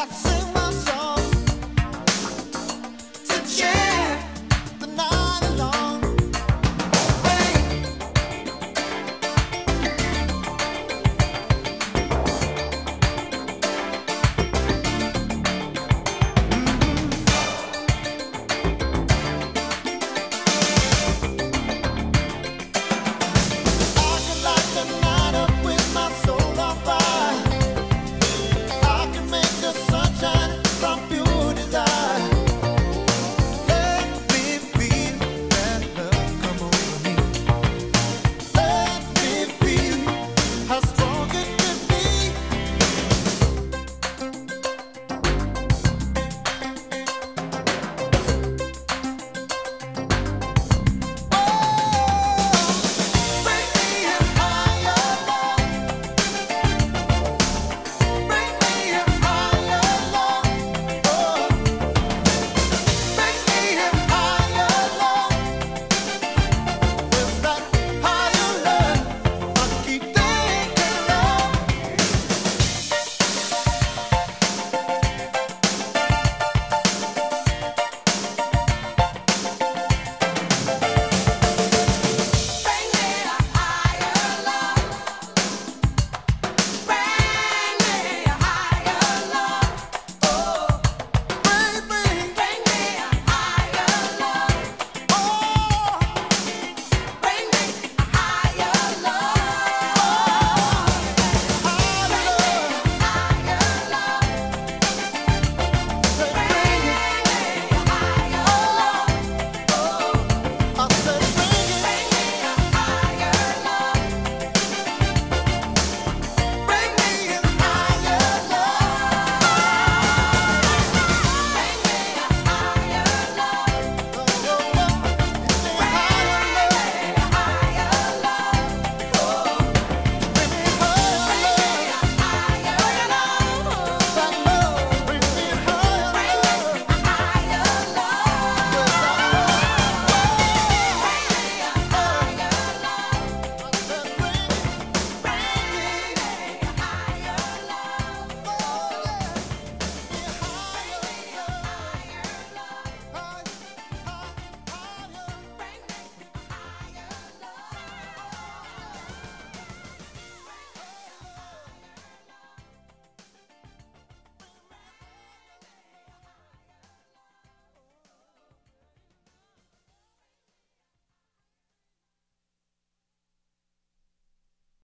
hot